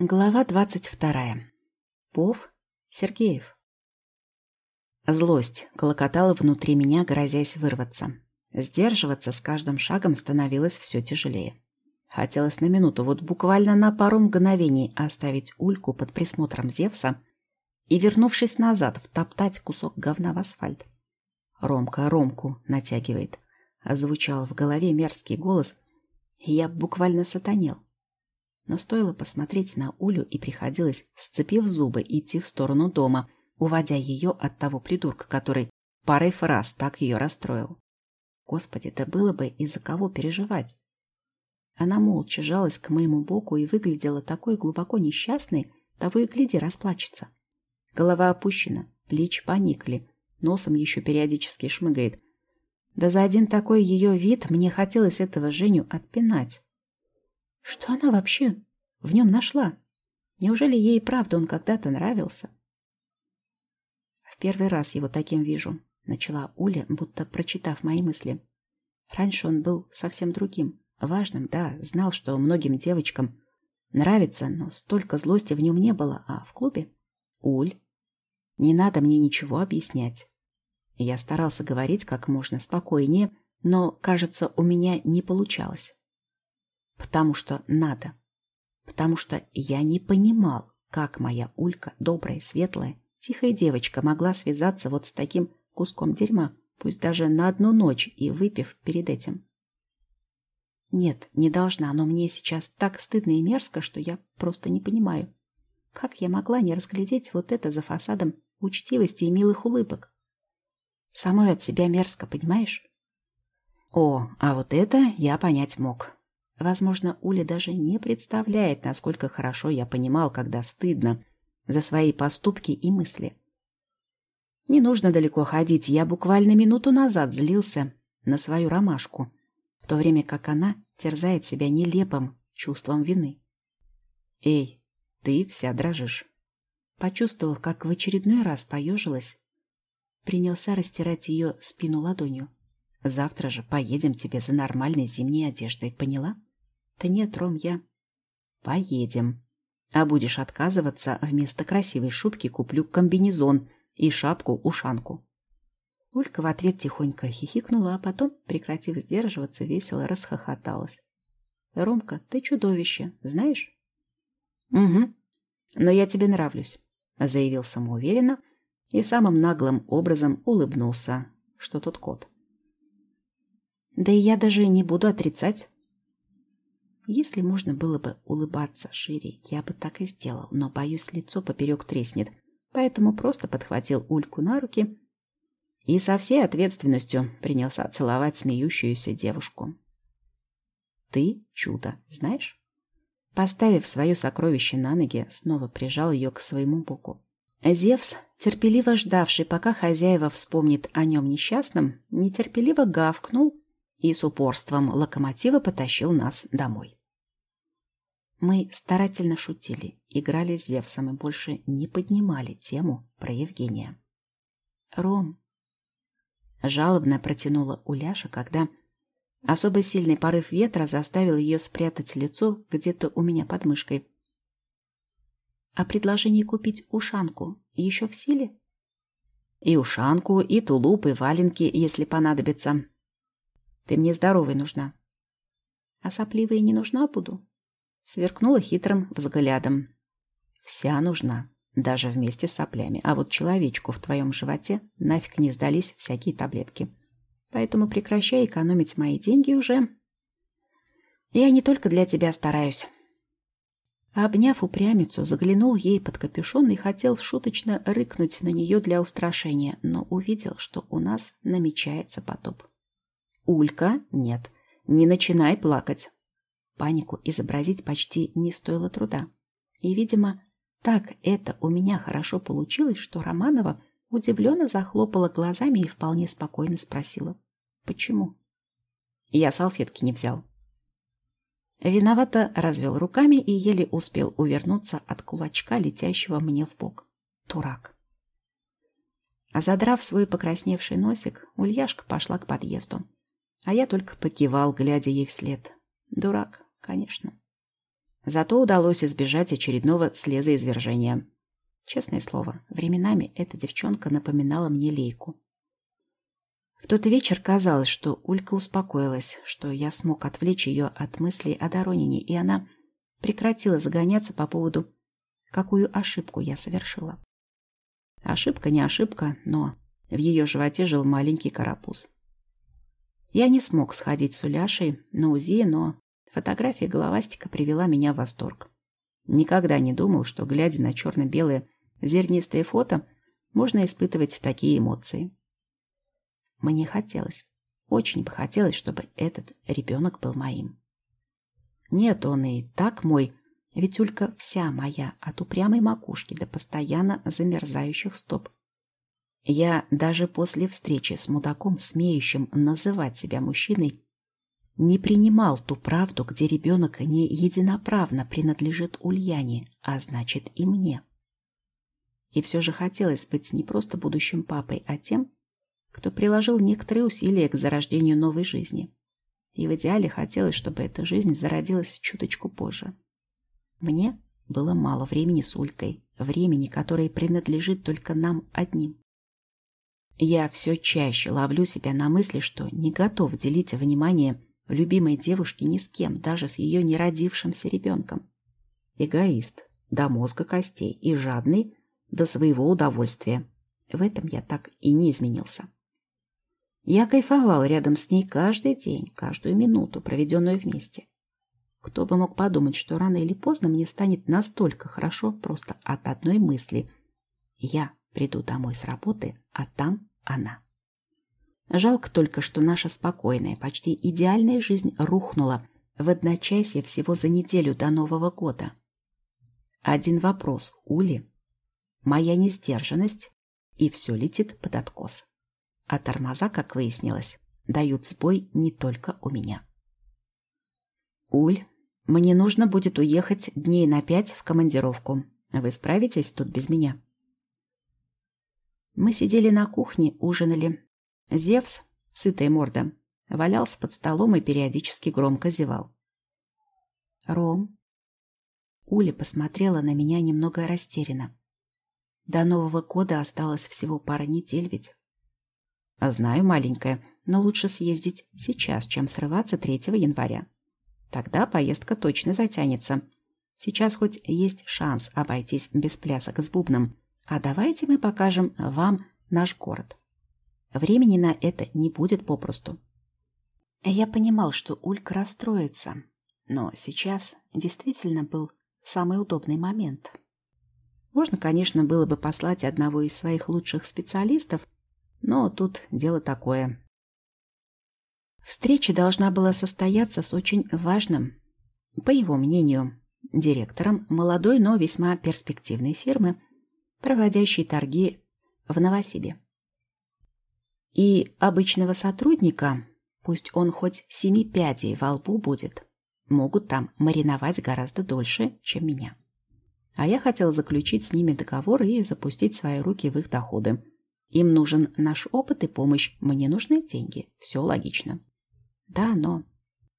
Глава двадцать вторая. Пов Сергеев. Злость колокотала внутри меня, грозясь вырваться. Сдерживаться с каждым шагом становилось все тяжелее. Хотелось на минуту, вот буквально на пару мгновений оставить Ульку под присмотром Зевса и, вернувшись назад, втоптать кусок говна в асфальт. Ромка Ромку натягивает. Озвучал в голове мерзкий голос, я буквально сатанел. Но стоило посмотреть на Улю, и приходилось, сцепив зубы, идти в сторону дома, уводя ее от того придурка, который парой фраз так ее расстроил. Господи, да было бы из-за кого переживать. Она молча жалась к моему боку и выглядела такой глубоко несчастной, того и гляди расплачется. Голова опущена, плечи поникли, носом еще периодически шмыгает. Да за один такой ее вид мне хотелось этого Женю отпинать. Что она вообще в нем нашла? Неужели ей правда он когда-то нравился? В первый раз его таким вижу, начала Уля, будто прочитав мои мысли. Раньше он был совсем другим, важным, да, знал, что многим девочкам нравится, но столько злости в нем не было, а в клубе... Уль, не надо мне ничего объяснять. Я старался говорить как можно спокойнее, но, кажется, у меня не получалось. Потому что надо. Потому что я не понимал, как моя Улька, добрая, светлая, тихая девочка, могла связаться вот с таким куском дерьма, пусть даже на одну ночь и выпив перед этим. Нет, не должна, но мне сейчас так стыдно и мерзко, что я просто не понимаю. Как я могла не разглядеть вот это за фасадом учтивости и милых улыбок? Самой от себя мерзко, понимаешь? О, а вот это я понять мог. Возможно, Уля даже не представляет, насколько хорошо я понимал, когда стыдно за свои поступки и мысли. Не нужно далеко ходить, я буквально минуту назад злился на свою ромашку, в то время как она терзает себя нелепым чувством вины. «Эй, ты вся дрожишь». Почувствовав, как в очередной раз поежилась, принялся растирать ее спину ладонью. «Завтра же поедем тебе за нормальной зимней одеждой, поняла?» Да нет, Ром, я... Поедем. А будешь отказываться, вместо красивой шубки куплю комбинезон и шапку-ушанку. Улька в ответ тихонько хихикнула, а потом, прекратив сдерживаться, весело расхохоталась. «Ромка, ты чудовище, знаешь?» «Угу. Но я тебе нравлюсь», — заявил самоуверенно и самым наглым образом улыбнулся, что тут кот. «Да и я даже не буду отрицать. Если можно было бы улыбаться шире, я бы так и сделал, но, боюсь, лицо поперек треснет, поэтому просто подхватил Ульку на руки и со всей ответственностью принялся целовать смеющуюся девушку. «Ты чудо, знаешь?» Поставив свое сокровище на ноги, снова прижал ее к своему боку. Зевс, терпеливо ждавший, пока хозяева вспомнит о нем несчастном, нетерпеливо гавкнул и с упорством локомотива потащил нас домой. Мы старательно шутили, играли с Зевсом и больше не поднимали тему про Евгения. «Ром!» Жалобно протянула Уляша, когда особо сильный порыв ветра заставил ее спрятать лицо где-то у меня под мышкой. «А предложение купить ушанку еще в силе?» «И ушанку, и тулуп, и валенки, если понадобится. Ты мне здоровой нужна». «А сопливой не нужна буду?» Сверкнула хитрым взглядом. Вся нужна, даже вместе с соплями. А вот человечку в твоем животе нафиг не сдались всякие таблетки. Поэтому прекращай экономить мои деньги уже. Я не только для тебя стараюсь. Обняв упрямицу, заглянул ей под капюшон и хотел шуточно рыкнуть на нее для устрашения, но увидел, что у нас намечается потоп. «Улька, нет, не начинай плакать. Панику изобразить почти не стоило труда. И, видимо, так это у меня хорошо получилось, что Романова удивленно захлопала глазами и вполне спокойно спросила. «Почему?» Я салфетки не взял. Виновато развел руками и еле успел увернуться от кулачка, летящего мне в бок. Турак. А задрав свой покрасневший носик, Ульяшка пошла к подъезду. А я только покивал, глядя ей вслед. Дурак, конечно. Зато удалось избежать очередного слезоизвержения. Честное слово, временами эта девчонка напоминала мне лейку. В тот вечер казалось, что Улька успокоилась, что я смог отвлечь ее от мыслей о Доронине, и она прекратила загоняться по поводу, какую ошибку я совершила. Ошибка не ошибка, но в ее животе жил маленький карапуз. Я не смог сходить с Уляшей на УЗИ, но фотография головастика привела меня в восторг. Никогда не думал, что, глядя на черно-белые зернистые фото, можно испытывать такие эмоции. Мне хотелось, очень бы хотелось, чтобы этот ребенок был моим. Нет, он и так мой, ведь Улька вся моя, от упрямой макушки до постоянно замерзающих стоп. Я даже после встречи с мудаком, смеющим называть себя мужчиной, не принимал ту правду, где ребенок не единоправно принадлежит Ульяне, а значит и мне. И все же хотелось быть не просто будущим папой, а тем, кто приложил некоторые усилия к зарождению новой жизни. И в идеале хотелось, чтобы эта жизнь зародилась чуточку позже. Мне было мало времени с Улькой, времени, которое принадлежит только нам одним. Я все чаще ловлю себя на мысли, что не готов делить внимание любимой девушки ни с кем, даже с ее неродившимся ребенком. Эгоист, до мозга костей и жадный до своего удовольствия. В этом я так и не изменился. Я кайфовал рядом с ней каждый день, каждую минуту, проведенную вместе. Кто бы мог подумать, что рано или поздно мне станет настолько хорошо просто от одной мысли. Я приду домой с работы, а там она. Жалко только, что наша спокойная, почти идеальная жизнь рухнула в одночасье всего за неделю до Нового года. Один вопрос Ули моя несдержанность, и все летит под откос. А тормоза, как выяснилось, дают сбой не только у меня. «Уль, мне нужно будет уехать дней на пять в командировку. Вы справитесь тут без меня?» Мы сидели на кухне, ужинали. Зевс, сытая морда, валялся под столом и периодически громко зевал. «Ром?» Уля посмотрела на меня немного растерянно. До Нового года осталось всего пара недель ведь. Знаю, маленькая, но лучше съездить сейчас, чем срываться 3 января. Тогда поездка точно затянется. Сейчас хоть есть шанс обойтись без плясок с бубном. А давайте мы покажем вам наш город. Времени на это не будет попросту. Я понимал, что Улька расстроится, но сейчас действительно был самый удобный момент. Можно, конечно, было бы послать одного из своих лучших специалистов, но тут дело такое. Встреча должна была состояться с очень важным, по его мнению, директором молодой, но весьма перспективной фирмы, проводящей торги в Новосибе. И обычного сотрудника, пусть он хоть семи пядей во лбу будет, могут там мариновать гораздо дольше, чем меня. А я хотел заключить с ними договор и запустить свои руки в их доходы. Им нужен наш опыт и помощь, мне нужны деньги. Все логично. Да, но...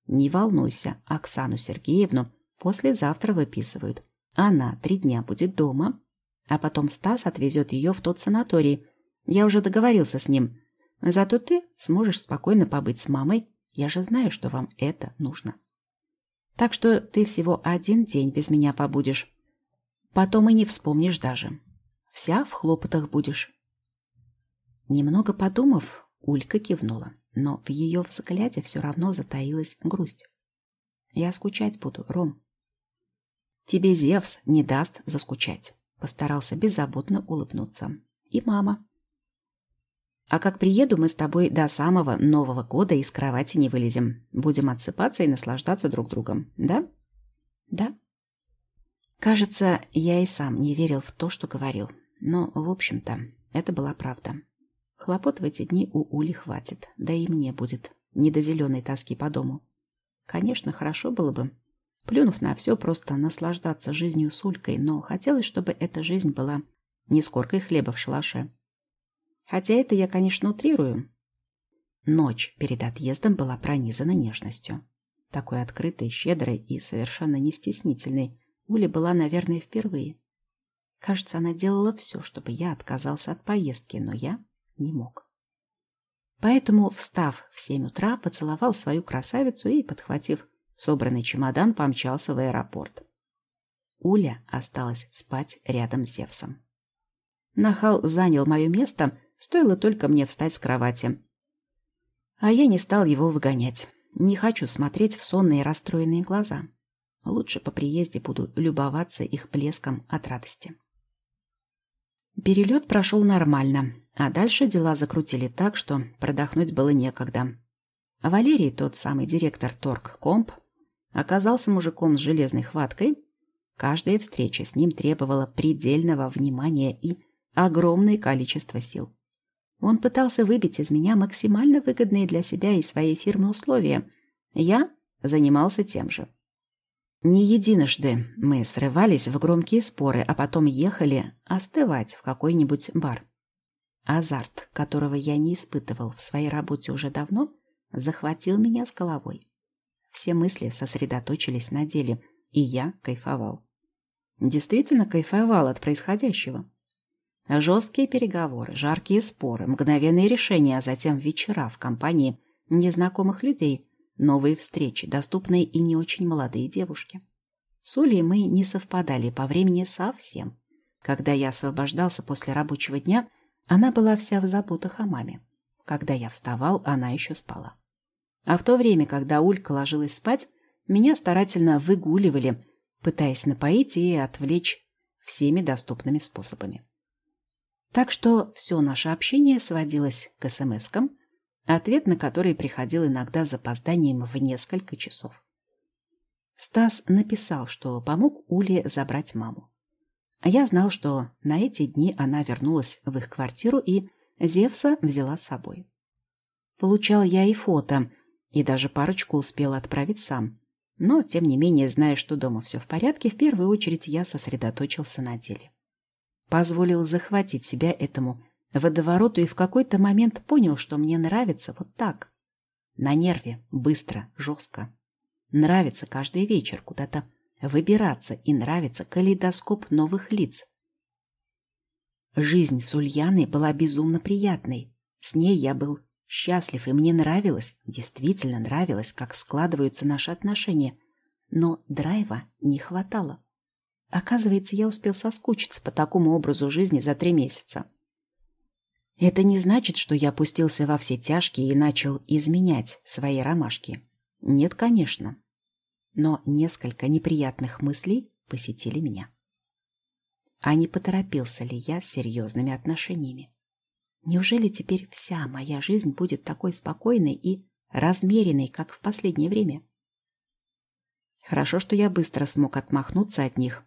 Не волнуйся, Оксану Сергеевну послезавтра выписывают. Она три дня будет дома, а потом Стас отвезет ее в тот санаторий. Я уже договорился с ним. Зато ты сможешь спокойно побыть с мамой. Я же знаю, что вам это нужно. Так что ты всего один день без меня побудешь. Потом и не вспомнишь даже. Вся в хлопотах будешь. Немного подумав, Улька кивнула, но в ее взгляде все равно затаилась грусть. «Я скучать буду, Ром». «Тебе Зевс не даст заскучать», — постарался беззаботно улыбнуться. «И мама». «А как приеду, мы с тобой до самого Нового года из кровати не вылезем. Будем отсыпаться и наслаждаться друг другом, да?» «Да», Кажется, я и сам не верил в то, что говорил. Но, в общем-то, это была правда. Хлопот в эти дни у Ули хватит, да и мне будет не до зеленой тоски по дому. Конечно, хорошо было бы, плюнув на все, просто наслаждаться жизнью с Улькой, но хотелось, чтобы эта жизнь была не скоркой хлеба в шалаше. Хотя это я, конечно, утрирую. Ночь перед отъездом была пронизана нежностью. Такой открытой, щедрой и совершенно не стеснительной Уля была, наверное, впервые. Кажется, она делала все, чтобы я отказался от поездки, но я не мог. Поэтому, встав в семь утра, поцеловал свою красавицу и, подхватив собранный чемодан, помчался в аэропорт. Уля осталась спать рядом с Зевсом. Нахал занял мое место, стоило только мне встать с кровати. А я не стал его выгонять. Не хочу смотреть в сонные расстроенные глаза. Лучше по приезде буду любоваться их блеском от радости. Перелет прошел нормально, а дальше дела закрутили так, что продохнуть было некогда. Валерий, тот самый директор Торг-Комп, оказался мужиком с железной хваткой. Каждая встреча с ним требовала предельного внимания и огромное количество сил. Он пытался выбить из меня максимально выгодные для себя и своей фирмы условия. Я занимался тем же. Не единожды мы срывались в громкие споры, а потом ехали остывать в какой-нибудь бар. Азарт, которого я не испытывал в своей работе уже давно, захватил меня с головой. Все мысли сосредоточились на деле, и я кайфовал. Действительно кайфовал от происходящего. Жесткие переговоры, жаркие споры, мгновенные решения, а затем вечера в компании незнакомых людей, новые встречи, доступные и не очень молодые девушки. С Улей мы не совпадали по времени совсем. Когда я освобождался после рабочего дня, она была вся в заботах о маме. Когда я вставал, она еще спала. А в то время, когда Улька ложилась спать, меня старательно выгуливали, пытаясь напоить и отвлечь всеми доступными способами. Так что все наше общение сводилось к смс-кам, ответ на который приходил иногда с запозданием в несколько часов. Стас написал, что помог Уле забрать маму. А я знал, что на эти дни она вернулась в их квартиру и Зевса взяла с собой. Получал я и фото, и даже парочку успел отправить сам. Но, тем не менее, зная, что дома все в порядке, в первую очередь я сосредоточился на деле позволил захватить себя этому водовороту и в какой-то момент понял, что мне нравится вот так. На нерве, быстро, жестко. Нравится каждый вечер куда-то выбираться и нравится калейдоскоп новых лиц. Жизнь с Ульяной была безумно приятной. С ней я был счастлив, и мне нравилось, действительно нравилось, как складываются наши отношения. Но драйва не хватало. Оказывается, я успел соскучиться по такому образу жизни за три месяца. Это не значит, что я опустился во все тяжкие и начал изменять свои ромашки. Нет, конечно. Но несколько неприятных мыслей посетили меня. А не поторопился ли я с серьезными отношениями? Неужели теперь вся моя жизнь будет такой спокойной и размеренной, как в последнее время? Хорошо, что я быстро смог отмахнуться от них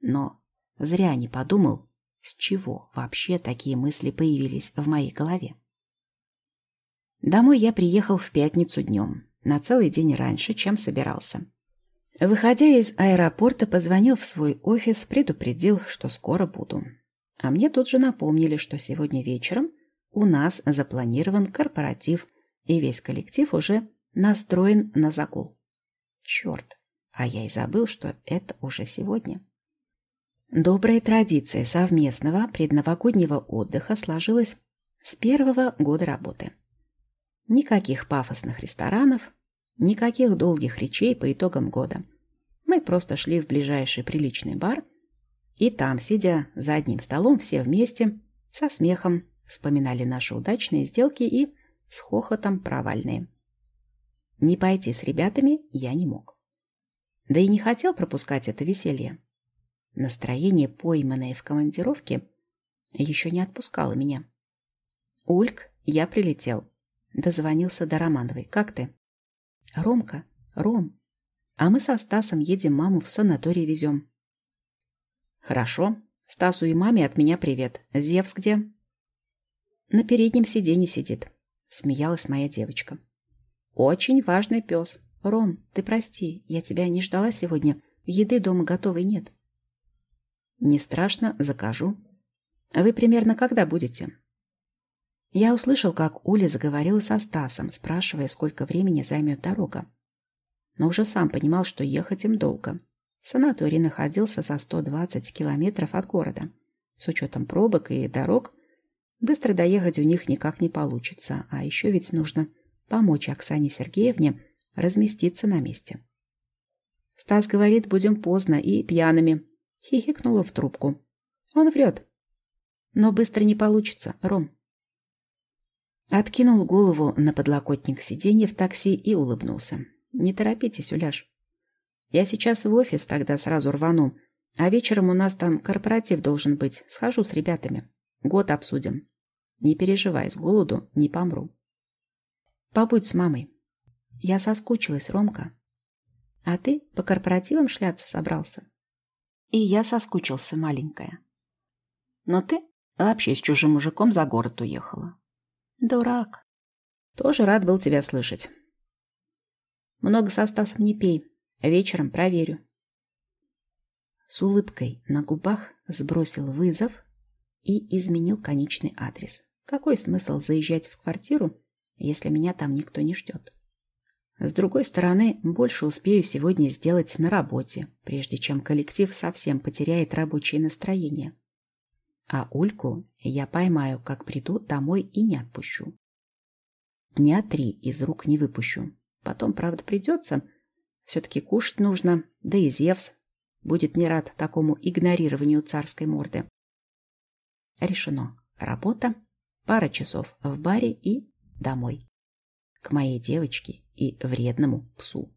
но зря не подумал, с чего вообще такие мысли появились в моей голове. Домой я приехал в пятницу днем, на целый день раньше, чем собирался. Выходя из аэропорта, позвонил в свой офис, предупредил, что скоро буду. А мне тут же напомнили, что сегодня вечером у нас запланирован корпоратив, и весь коллектив уже настроен на загул. Черт, а я и забыл, что это уже сегодня. Добрая традиция совместного предновогоднего отдыха сложилась с первого года работы. Никаких пафосных ресторанов, никаких долгих речей по итогам года. Мы просто шли в ближайший приличный бар, и там, сидя за одним столом, все вместе, со смехом, вспоминали наши удачные сделки и с хохотом провальные. Не пойти с ребятами я не мог. Да и не хотел пропускать это веселье. Настроение, пойманное в командировке, еще не отпускало меня. «Ульк, я прилетел». Дозвонился до Романовой. «Как ты?» «Ромка, Ром, а мы со Стасом едем маму в санаторий везем». «Хорошо. Стасу и маме от меня привет. Зевс где?» «На переднем сиденье сидит», — смеялась моя девочка. «Очень важный пес. Ром, ты прости, я тебя не ждала сегодня. Еды дома готовой нет». Не страшно, закажу. А вы примерно когда будете? Я услышал, как Уля заговорила со Стасом, спрашивая, сколько времени займет дорога. но уже сам понимал, что ехать им долго. Санаторий находился за 120 километров от города. С учетом пробок и дорог быстро доехать у них никак не получится, а еще ведь нужно помочь Оксане Сергеевне разместиться на месте. Стас говорит, будем поздно и пьяными. Хихикнула в трубку. Он врет. Но быстро не получится, Ром. Откинул голову на подлокотник сиденья в такси и улыбнулся. Не торопитесь, Уляж. Я сейчас в офис, тогда сразу рвану. А вечером у нас там корпоратив должен быть. Схожу с ребятами. Год обсудим. Не переживай, с голоду не помру. Побудь с мамой. Я соскучилась, Ромка. А ты по корпоративам шляться собрался? И я соскучился, маленькая. Но ты вообще с чужим мужиком за город уехала. Дурак. Тоже рад был тебя слышать. Много со Стасом не пей. Вечером проверю. С улыбкой на губах сбросил вызов и изменил конечный адрес. Какой смысл заезжать в квартиру, если меня там никто не ждет? С другой стороны, больше успею сегодня сделать на работе, прежде чем коллектив совсем потеряет рабочее настроение. А Ульку я поймаю, как приду домой и не отпущу. Дня три из рук не выпущу. Потом, правда, придется. Все-таки кушать нужно, да и Зевс будет не рад такому игнорированию царской морды. Решено. Работа, пара часов в баре и домой. К моей девочке и вредному псу.